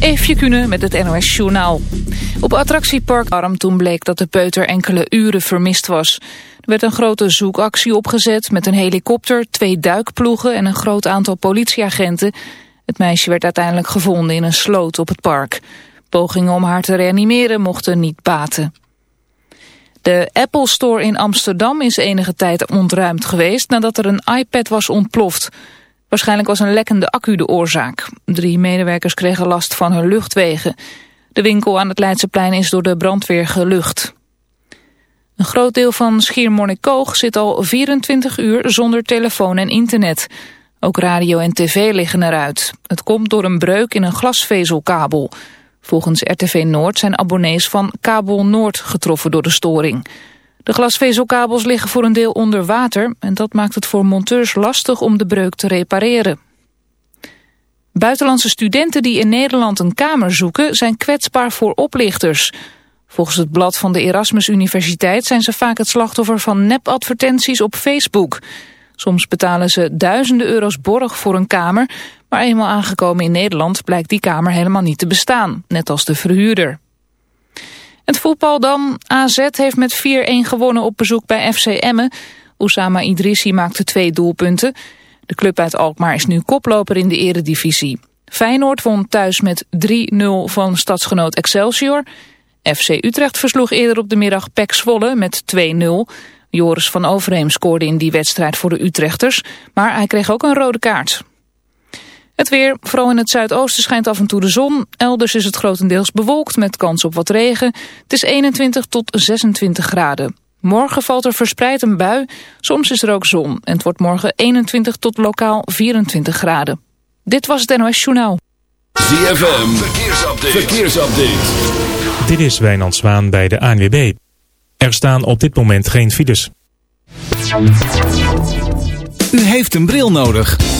Eefje Kunnen met het NOS Journaal. Op attractiepark Arm toen bleek dat de peuter enkele uren vermist was. Er werd een grote zoekactie opgezet met een helikopter, twee duikploegen en een groot aantal politieagenten. Het meisje werd uiteindelijk gevonden in een sloot op het park. Pogingen om haar te reanimeren mochten niet baten. De Apple Store in Amsterdam is enige tijd ontruimd geweest nadat er een iPad was ontploft. Waarschijnlijk was een lekkende accu de oorzaak. Drie medewerkers kregen last van hun luchtwegen. De winkel aan het Leidseplein is door de brandweer gelucht. Een groot deel van Schiermonnikoog zit al 24 uur zonder telefoon en internet. Ook radio en tv liggen eruit. Het komt door een breuk in een glasvezelkabel. Volgens RTV Noord zijn abonnees van Kabel Noord getroffen door de storing. De glasvezelkabels liggen voor een deel onder water... en dat maakt het voor monteurs lastig om de breuk te repareren. Buitenlandse studenten die in Nederland een kamer zoeken... zijn kwetsbaar voor oplichters. Volgens het blad van de Erasmus Universiteit... zijn ze vaak het slachtoffer van nepadvertenties op Facebook. Soms betalen ze duizenden euro's borg voor een kamer... maar eenmaal aangekomen in Nederland blijkt die kamer helemaal niet te bestaan. Net als de verhuurder. Het voetbal dan. AZ heeft met 4-1 gewonnen op bezoek bij FC Emmen. Oussama Idrissi maakte twee doelpunten. De club uit Alkmaar is nu koploper in de eredivisie. Feyenoord won thuis met 3-0 van stadsgenoot Excelsior. FC Utrecht versloeg eerder op de middag PEC Zwolle met 2-0. Joris van Overheem scoorde in die wedstrijd voor de Utrechters, maar hij kreeg ook een rode kaart. Het weer, vooral in het zuidoosten schijnt af en toe de zon. Elders is het grotendeels bewolkt met kans op wat regen. Het is 21 tot 26 graden. Morgen valt er verspreid een bui, soms is er ook zon. En het wordt morgen 21 tot lokaal 24 graden. Dit was het NOS Journaal. ZFM, verkeersupdate. verkeersupdate. Dit is Wijnand Zwaan bij de ANWB. Er staan op dit moment geen files. U heeft een bril nodig.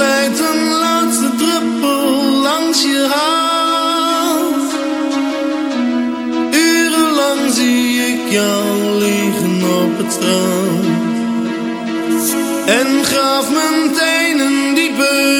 glijdt een laatste druppel langs je hand. Urenlang zie ik jou liggen op het strand. En graaf mijn tenen dieper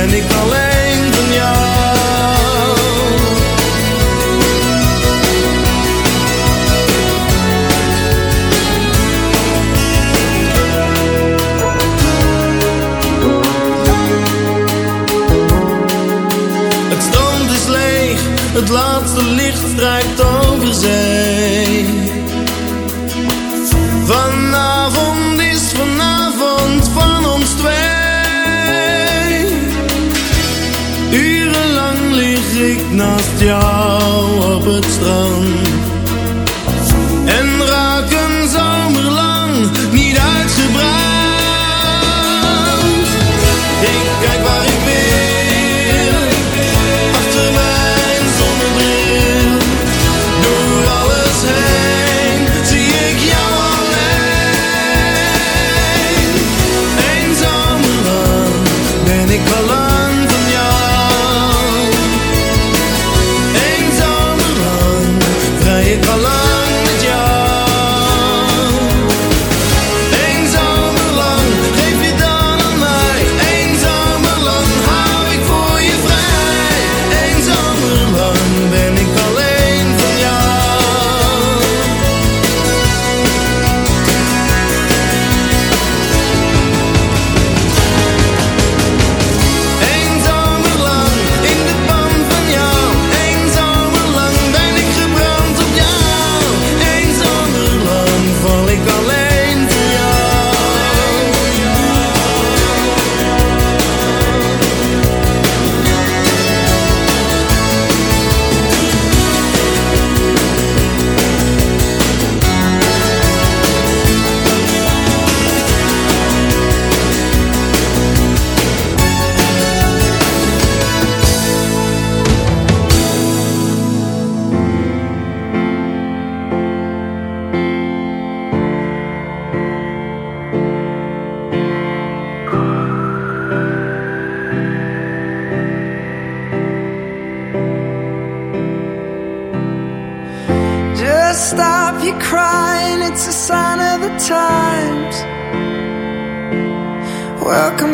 And it.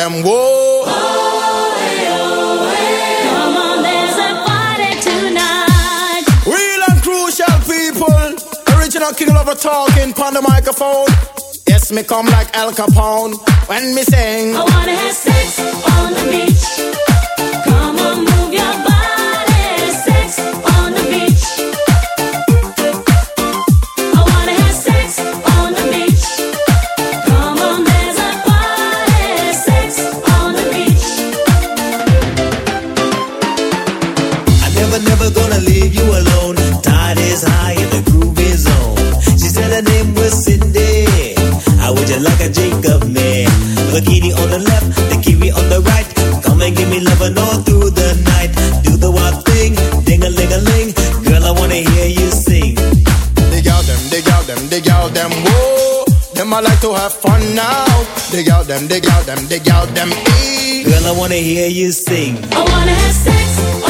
them whoa. Come on, there's a party tonight. Real and crucial people. Original king lover talking on the microphone. Yes, me come like Al Capone when me sing. I wanna have sex man? The kitty on the left, the kiwi on the right. Come and give me loving all through the night. Do the wild thing, ding a ling a ling. Girl, I wanna hear you sing. Dig out them, dig out them, dig out them, whoa. Them I like to have fun now. Dig out them, dig out them, dig out them, e. Girl, I wanna hear you sing. I wanna have sex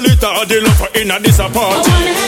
Little of the love for a disappointment.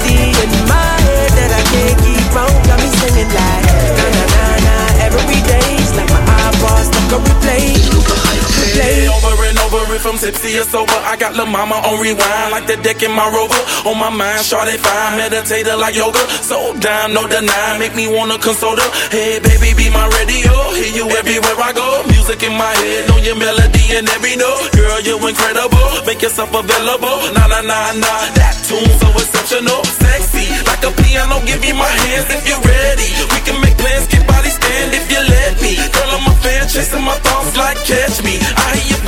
ti. If I'm tipsy or sober, I got La Mama on rewind, like the deck in my rover. On my mind, short fine, meditator like yoga. So down, no deny, make me wanna console her. Hey, baby, be my radio, hear you everywhere I go. Music in my head, know your melody and every note. Girl, you incredible, make yourself available. Nah, nah, nah, nah, that tune so exceptional, sexy, like a piano. Give me my hands if you're ready. We can make plans, get body stand if you let me. Girl, I'm a fan, chasing my thoughts like catch me. I hear you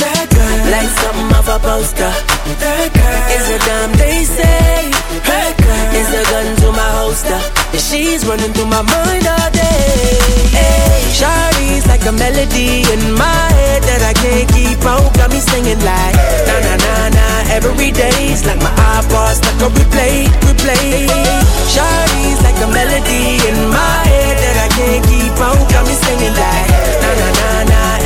That girl, like something off a poster. That girl is a damn they say. That girl is a gun to my holster. She's running through my mind all day. Hey, Shawty's like a melody in my head that I can't keep out. Got me singing like na na na na every day's like my iPod stuck on replay, replay. Shawty's like a melody in my head that I can't keep on. Got me singing like na na.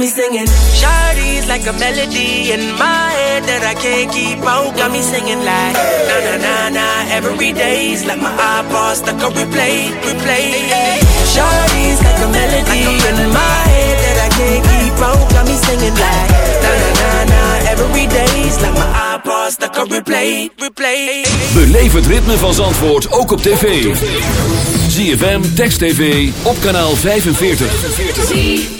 me singing. Shawty's like a melody in my head that I can't keep out. Got me singing like na na na na Every day's like my iPod stuck on replay, replay. Shawty's like a melody in my head that I can't keep out. Got me singing like na na na na Every day's like my iPod stuck on replay, replay. Beleef het ritme van Zandvoort ook op tv. ZFM, Text TV, op kanaal 45.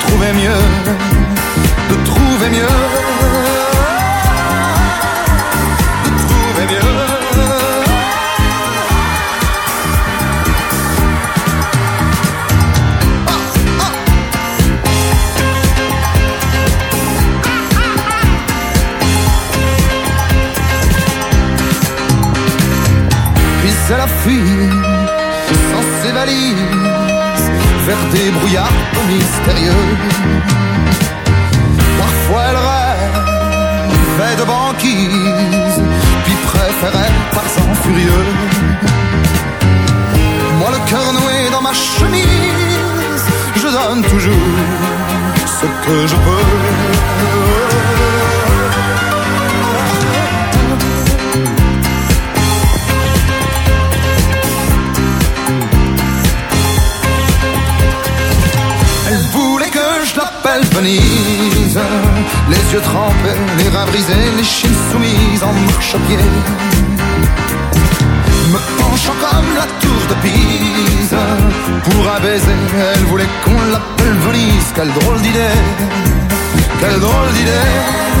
Quelle drôle d'idée Quelle drôle d'idée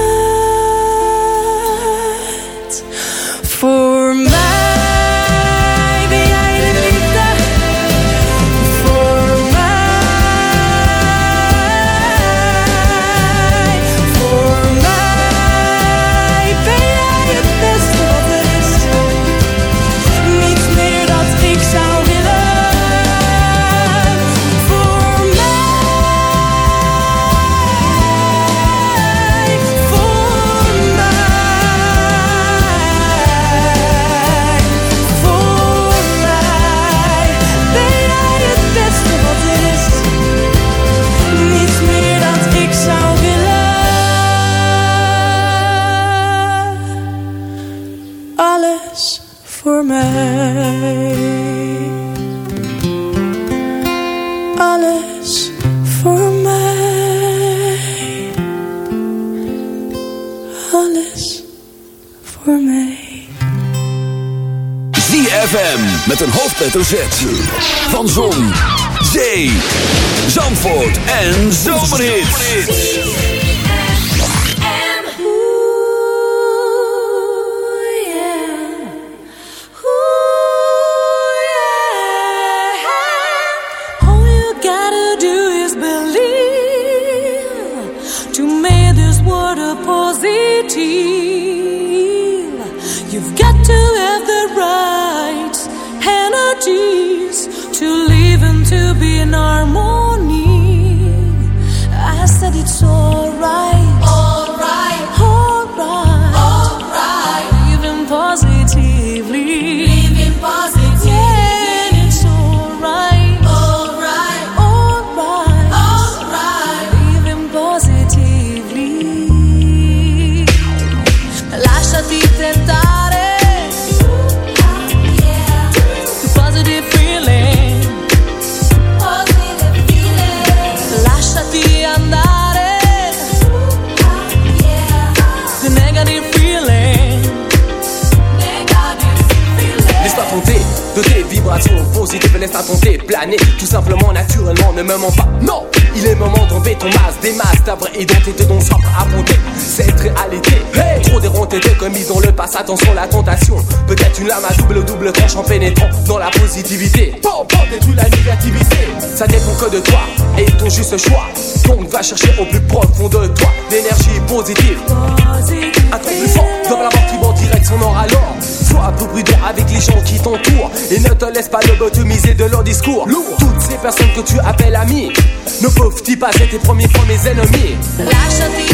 Alles voor mij. ZFM met een hoofdletter Z. Van Zon, Zee, Zandvoort en Zomerhits. Choix. Donc va chercher au plus profond de toi. L'énergie positive. Un truc plus fort dans la mort qui va en direction nord alors. Sois un peu prudent avec les gens qui t'entourent. Et ne te laisse pas lobotomiser de leur discours. Toutes ces personnes que tu appelles amis Ne peuvent-ils pas être tes premiers fois mes ennemis? Lasciati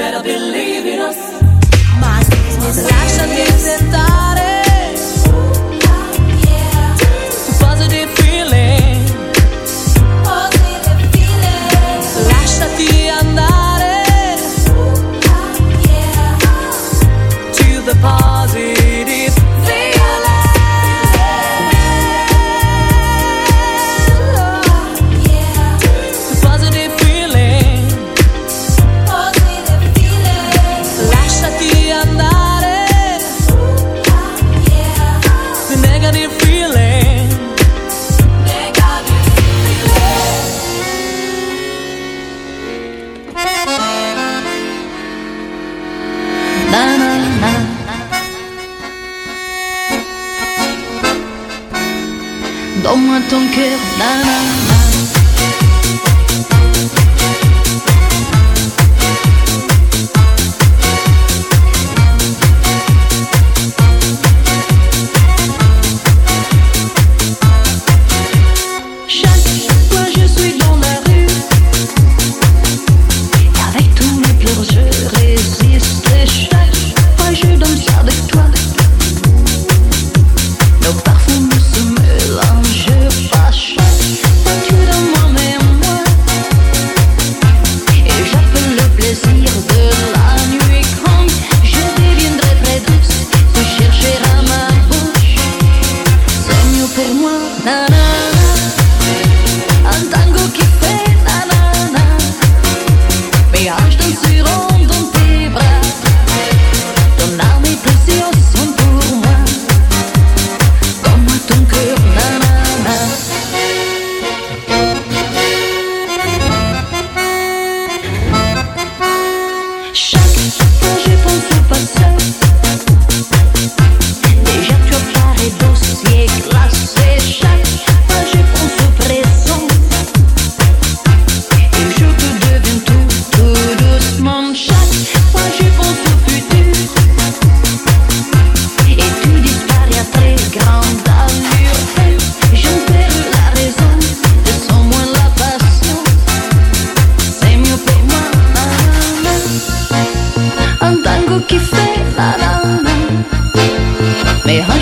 better believe in us. My sickness, is shall get.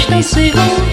吹随风。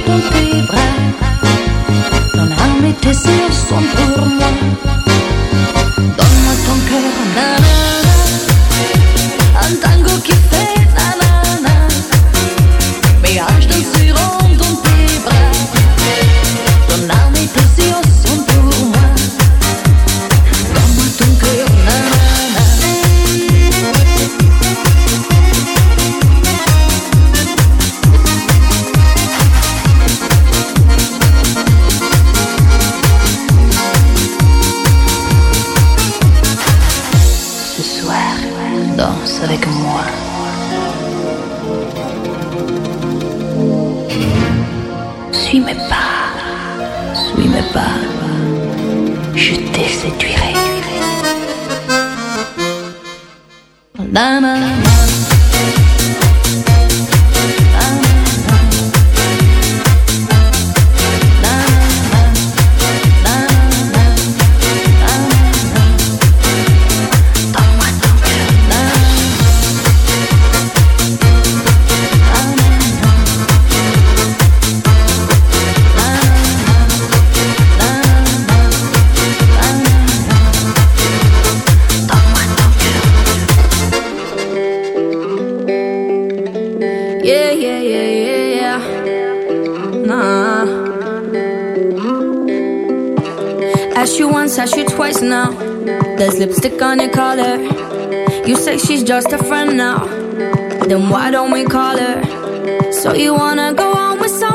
So you wanna go on with someone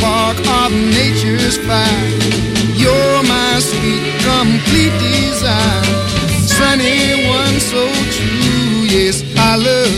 my spark of nature's fire. You're my sweet, complete desire. Sunny, one so true. Yes, I love